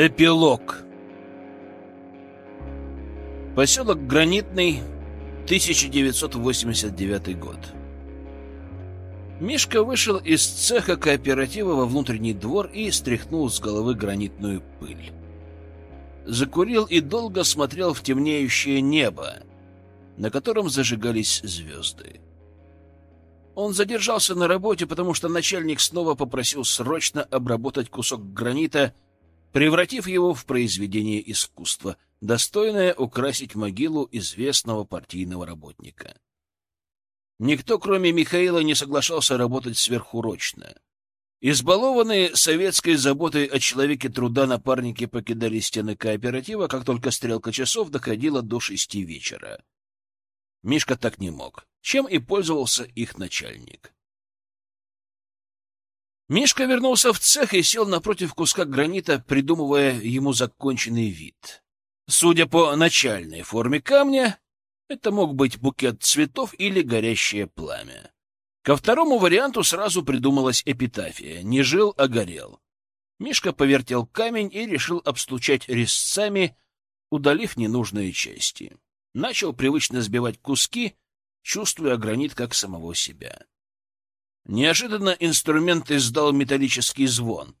Эпилог Поселок Гранитный, 1989 год. Мишка вышел из цеха кооператива во внутренний двор и стряхнул с головы гранитную пыль. Закурил и долго смотрел в темнеющее небо, на котором зажигались звезды. Он задержался на работе, потому что начальник снова попросил срочно обработать кусок гранита, превратив его в произведение искусства, достойное украсить могилу известного партийного работника. Никто, кроме Михаила, не соглашался работать сверхурочно. Избалованные советской заботой о человеке труда напарники покидали стены кооператива, как только стрелка часов доходила до шести вечера. Мишка так не мог, чем и пользовался их начальник. Мишка вернулся в цех и сел напротив куска гранита, придумывая ему законченный вид. Судя по начальной форме камня, это мог быть букет цветов или горящее пламя. Ко второму варианту сразу придумалась эпитафия «Не жил, а горел». Мишка повертел камень и решил обстучать резцами, удалив ненужные части начал привычно сбивать куски, чувствуя гранит как самого себя. Неожиданно инструмент издал металлический звон.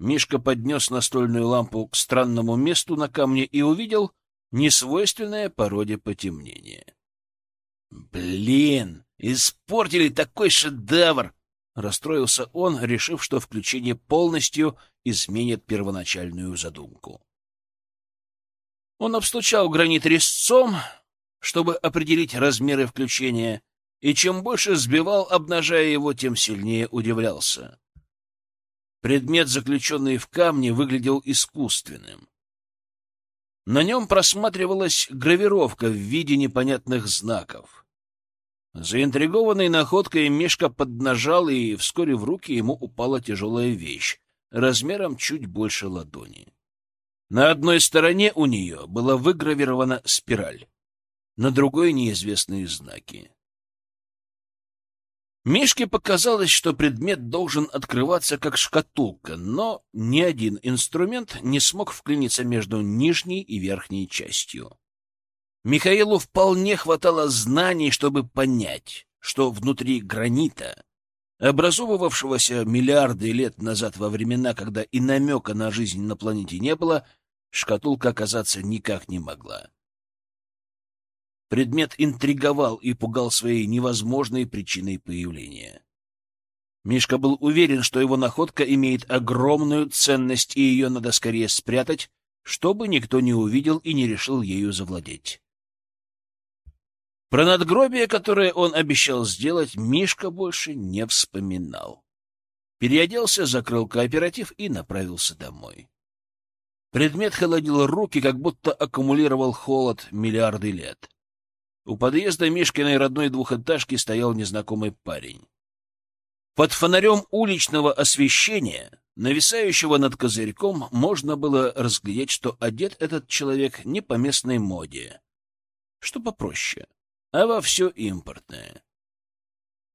Мишка поднес настольную лампу к странному месту на камне и увидел несвойственное породе потемнение. «Блин, испортили такой шедевр!» — расстроился он, решив, что включение полностью изменит первоначальную задумку. Он обстучал гранит резцом, чтобы определить размеры включения, и чем больше сбивал, обнажая его, тем сильнее удивлялся. Предмет, заключенный в камне, выглядел искусственным. На нем просматривалась гравировка в виде непонятных знаков. Заинтригованный находкой, Мишка поднажал, и вскоре в руки ему упала тяжелая вещь, размером чуть больше ладони. На одной стороне у нее была выгравирована спираль, на другой — неизвестные знаки. Мишке показалось, что предмет должен открываться как шкатулка, но ни один инструмент не смог вклиниться между нижней и верхней частью. Михаилу вполне хватало знаний, чтобы понять, что внутри гранита, образовывавшегося миллиарды лет назад во времена, когда и намека на жизнь на планете не было, шкатулка оказаться никак не могла. Предмет интриговал и пугал своей невозможной причиной появления. Мишка был уверен, что его находка имеет огромную ценность, и ее надо скорее спрятать, чтобы никто не увидел и не решил ею завладеть. Про надгробие, которое он обещал сделать, Мишка больше не вспоминал. Переоделся, закрыл кооператив и направился домой. Предмет холодил руки, как будто аккумулировал холод миллиарды лет. У подъезда Мишкиной родной двухэтажки стоял незнакомый парень. Под фонарем уличного освещения, нависающего над козырьком, можно было разглядеть, что одет этот человек не по местной моде, что попроще, а во все импортное.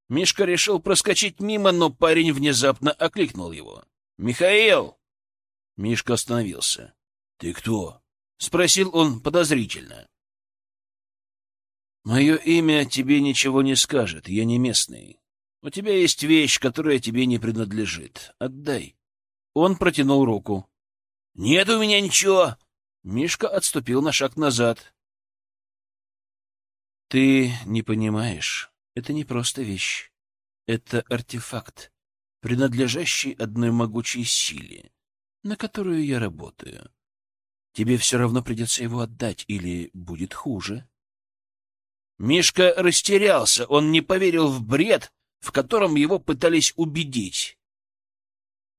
Мишка решил проскочить мимо, но парень внезапно окликнул его. «Михаил!» Мишка остановился. «Ты кто?» — спросил он подозрительно. «Мое имя тебе ничего не скажет, я не местный. У тебя есть вещь, которая тебе не принадлежит. Отдай». Он протянул руку. «Нет у меня ничего!» Мишка отступил на шаг назад. «Ты не понимаешь, это не просто вещь. Это артефакт, принадлежащий одной могучей силе на которую я работаю. Тебе все равно придется его отдать, или будет хуже. Мишка растерялся, он не поверил в бред, в котором его пытались убедить.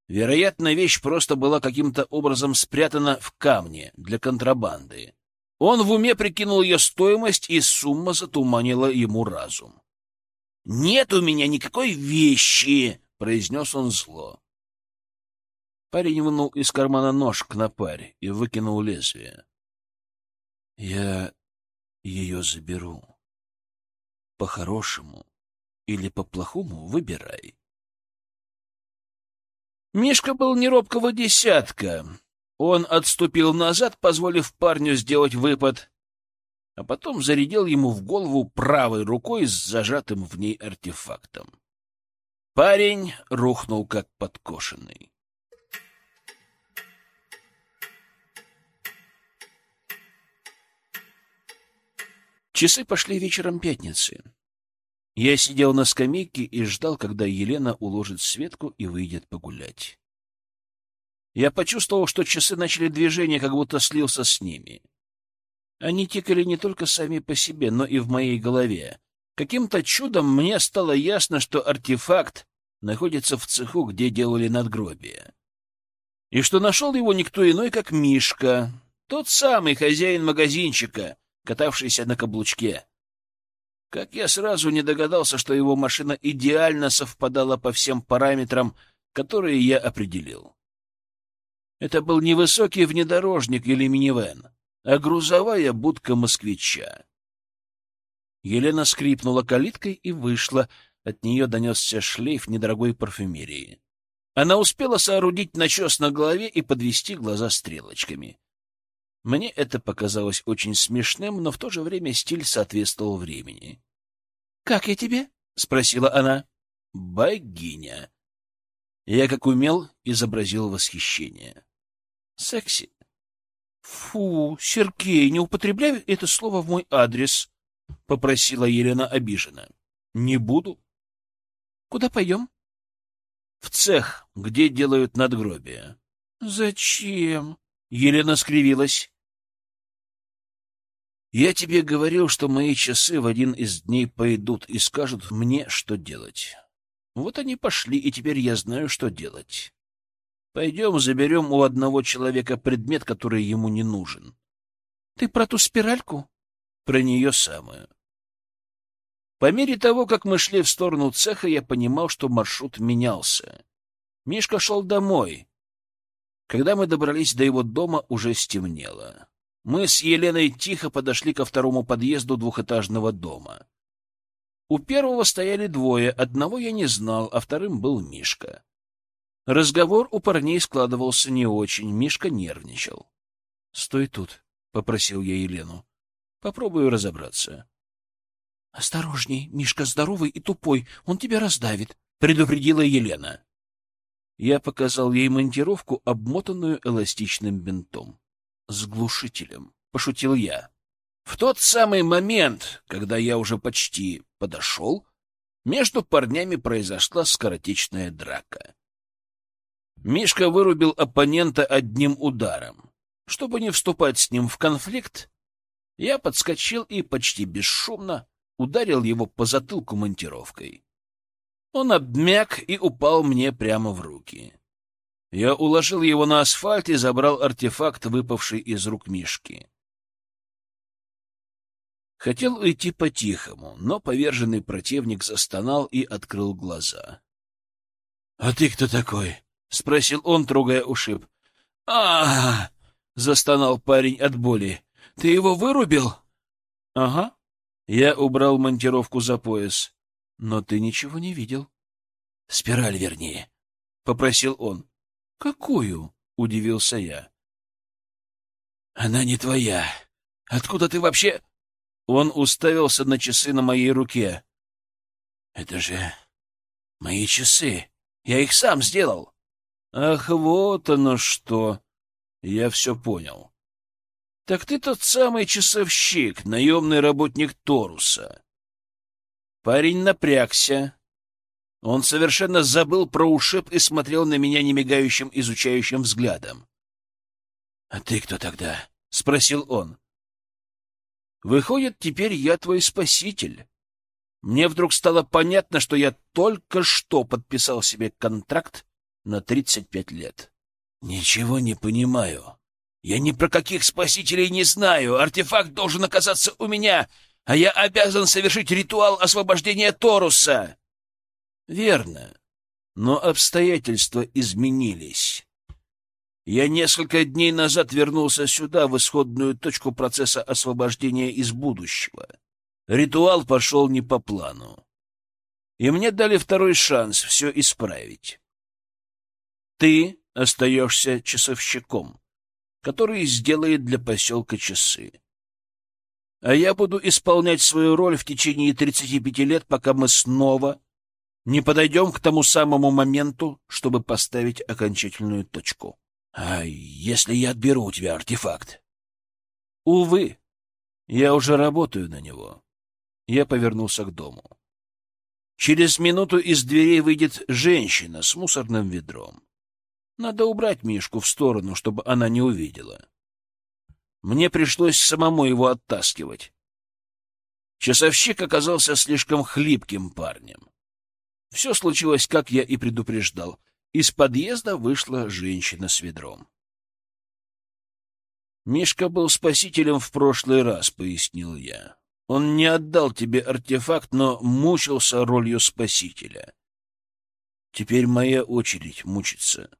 Вероятно, вещь просто была каким-то образом спрятана в камне для контрабанды. Он в уме прикинул ее стоимость, и сумма затуманила ему разум. «Нет у меня никакой вещи!» — произнес он зло. Парень вынул из кармана нож к напаре и выкинул лезвие. — Я ее заберу. По-хорошему или по-плохому выбирай. Мишка был неробкого десятка. Он отступил назад, позволив парню сделать выпад, а потом зарядил ему в голову правой рукой с зажатым в ней артефактом. Парень рухнул как подкошенный. Часы пошли вечером пятницы. Я сидел на скамейке и ждал, когда Елена уложит Светку и выйдет погулять. Я почувствовал, что часы начали движение, как будто слился с ними. Они тикали не только сами по себе, но и в моей голове. Каким-то чудом мне стало ясно, что артефакт находится в цеху, где делали надгробие. И что нашел его никто иной, как Мишка, тот самый хозяин магазинчика, катавшийся на каблучке. Как я сразу не догадался, что его машина идеально совпадала по всем параметрам, которые я определил. Это был не высокий внедорожник или минивэн, а грузовая будка москвича. Елена скрипнула калиткой и вышла. От нее донесся шлейф недорогой парфюмерии. Она успела соорудить начес на голове и подвести глаза стрелочками. Мне это показалось очень смешным, но в то же время стиль соответствовал времени. — Как я тебе? — спросила она. — Богиня. Я, как умел, изобразил восхищение. — Секси. — Фу, Сергей, не употребляй это слово в мой адрес, — попросила Елена обиженно. — Не буду. — Куда пойдем? — В цех, где делают надгробия. — Зачем? — Елена скривилась. Я тебе говорил, что мои часы в один из дней пойдут и скажут мне, что делать. Вот они пошли, и теперь я знаю, что делать. Пойдем заберем у одного человека предмет, который ему не нужен. Ты про ту спиральку? Про нее самую. По мере того, как мы шли в сторону цеха, я понимал, что маршрут менялся. Мишка шел домой. Когда мы добрались до его дома, уже стемнело. Мы с Еленой тихо подошли ко второму подъезду двухэтажного дома. У первого стояли двое, одного я не знал, а вторым был Мишка. Разговор у парней складывался не очень, Мишка нервничал. — Стой тут, — попросил я Елену. — Попробую разобраться. — Осторожней, Мишка здоровый и тупой, он тебя раздавит, — предупредила Елена. Я показал ей монтировку, обмотанную эластичным бинтом с глушителем, — пошутил я. В тот самый момент, когда я уже почти подошел, между парнями произошла скоротечная драка. Мишка вырубил оппонента одним ударом. Чтобы не вступать с ним в конфликт, я подскочил и почти бесшумно ударил его по затылку монтировкой. Он обмяк и упал мне прямо в руки. Я уложил его на асфальт и забрал артефакт, выпавший из рук Мишки. Хотел уйти по-тихому, но поверженный противник застонал и открыл глаза. — А ты кто такой? — спросил он, трогая ушиб. а, застонал парень от боли. — Ты его вырубил? — Ага. Я убрал монтировку за пояс. — Но ты ничего не видел. — Спираль вернее, — попросил он. «Какую?» — удивился я. «Она не твоя. Откуда ты вообще...» Он уставился на часы на моей руке. «Это же мои часы. Я их сам сделал». «Ах, вот оно что!» Я все понял. «Так ты тот самый часовщик, наемный работник Торуса». Парень напрягся, он совершенно забыл про ушиб и смотрел на меня немигающим, изучающим взглядом. — А ты кто тогда? — спросил он. — Выходит, теперь я твой спаситель. Мне вдруг стало понятно, что я только что подписал себе контракт на тридцать пять лет. — Ничего не понимаю. Я ни про каких спасителей не знаю. Артефакт должен оказаться у меня, а я обязан совершить ритуал освобождения Торуса. Верно. Но обстоятельства изменились. Я несколько дней назад вернулся сюда, в исходную точку процесса освобождения из будущего. Ритуал пошел не по плану. И мне дали второй шанс все исправить. Ты остаешься часовщиком. который сделает для поселка часы. А я буду исполнять свою роль в течение 35 лет, пока мы снова не подойдем к тому самому моменту, чтобы поставить окончательную точку. А если я отберу у тебя артефакт? Увы, я уже работаю на него. Я повернулся к дому. Через минуту из дверей выйдет женщина с мусорным ведром. Надо убрать Мишку в сторону, чтобы она не увидела. Мне пришлось самому его оттаскивать. Часовщик оказался слишком хлипким парнем. Все случилось, как я и предупреждал. Из подъезда вышла женщина с ведром. «Мишка был спасителем в прошлый раз», — пояснил я. «Он не отдал тебе артефакт, но мучился ролью спасителя. Теперь моя очередь мучиться.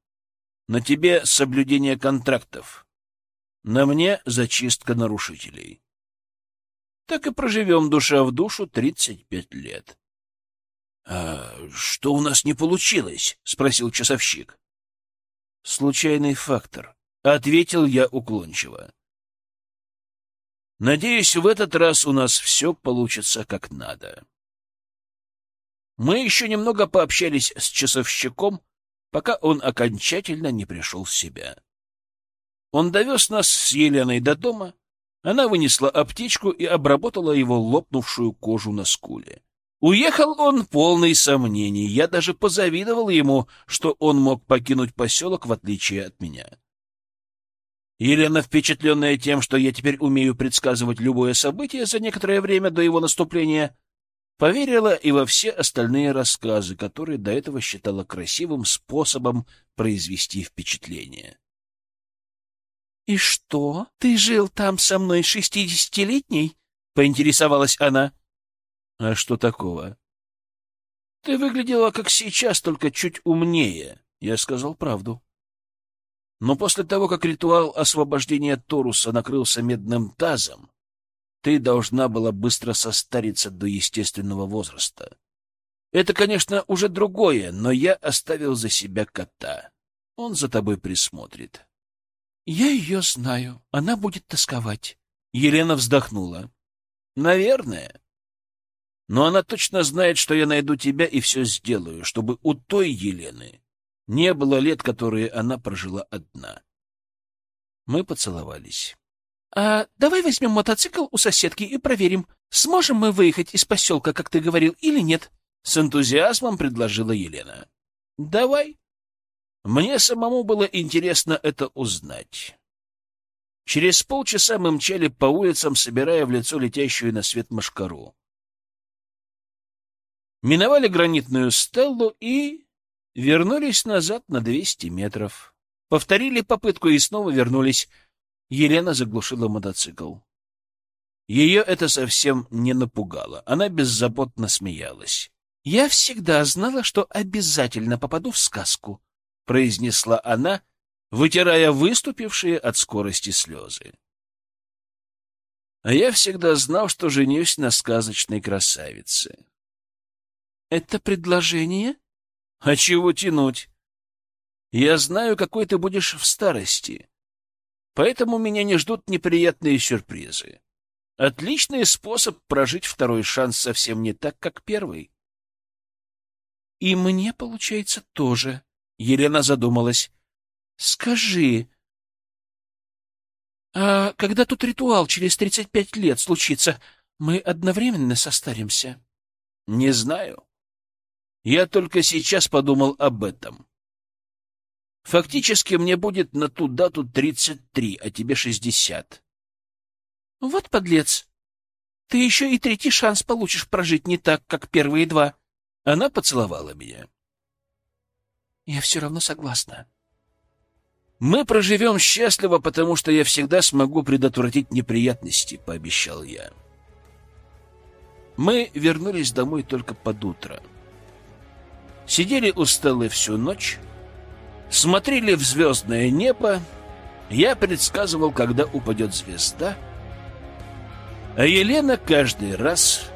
На тебе соблюдение контрактов. На мне зачистка нарушителей. Так и проживем душа в душу тридцать пять лет. — А что у нас не получилось? — спросил часовщик. — Случайный фактор, — ответил я уклончиво. — Надеюсь, в этот раз у нас все получится как надо. Мы еще немного пообщались с часовщиком, пока он окончательно не пришел в себя. Он довез нас с Еленой до дома. Она вынесла аптечку и обработала его лопнувшую кожу на скуле. Уехал он полный сомнений. Я даже позавидовал ему, что он мог покинуть поселок, в отличие от меня. Елена, впечатленная тем, что я теперь умею предсказывать любое событие за некоторое время до его наступления, поверила и во все остальные рассказы, которые до этого считала красивым способом произвести впечатление. — И что, ты жил там со мной шестидесятилетней? — поинтересовалась она. — А что такого? — Ты выглядела как сейчас, только чуть умнее. Я сказал правду. Но после того, как ритуал освобождения Торуса накрылся медным тазом, ты должна была быстро состариться до естественного возраста. Это, конечно, уже другое, но я оставил за себя кота. Он за тобой присмотрит. Я ее знаю. Она будет тосковать. Елена вздохнула. Наверное. Но она точно знает, что я найду тебя и все сделаю, чтобы у той Елены не было лет, которые она прожила одна. Мы поцеловались. — А давай возьмем мотоцикл у соседки и проверим, сможем мы выехать из поселка, как ты говорил, или нет? — с энтузиазмом предложила Елена. — Давай. Мне самому было интересно это узнать. Через полчаса мы мчали по улицам, собирая в лицо летящую на свет машкару. Миновали гранитную стеллу и вернулись назад на двести метров. Повторили попытку и снова вернулись. Елена заглушила мотоцикл. Ее это совсем не напугало. Она беззаботно смеялась. — Я всегда знала, что обязательно попаду в сказку, — произнесла она, вытирая выступившие от скорости слезы. А я всегда знал, что женюсь на сказочной красавице. Это предложение? А чего тянуть? Я знаю, какой ты будешь в старости, поэтому меня не ждут неприятные сюрпризы. Отличный способ прожить второй шанс совсем не так, как первый. И мне, получается, тоже, Елена задумалась. — Скажи, а когда тут ритуал через тридцать пять лет случится, мы одновременно состаримся? — Не знаю. Я только сейчас подумал об этом. Фактически мне будет на ту дату тридцать три, а тебе шестьдесят. — Вот подлец! Ты еще и третий шанс получишь прожить не так, как первые два. Она поцеловала меня. Я все равно согласна. Мы проживем счастливо, потому что я всегда смогу предотвратить неприятности, пообещал я. Мы вернулись домой только под утро сидели у столы всю ночь, смотрели в звездное небо. Я предсказывал, когда упадет звезда, а Елена каждый раз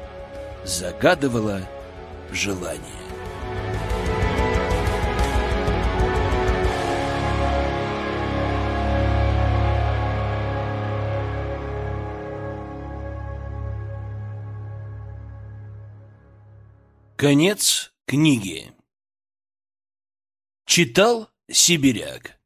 загадывала желание. Конец книги Читал Сибиряк.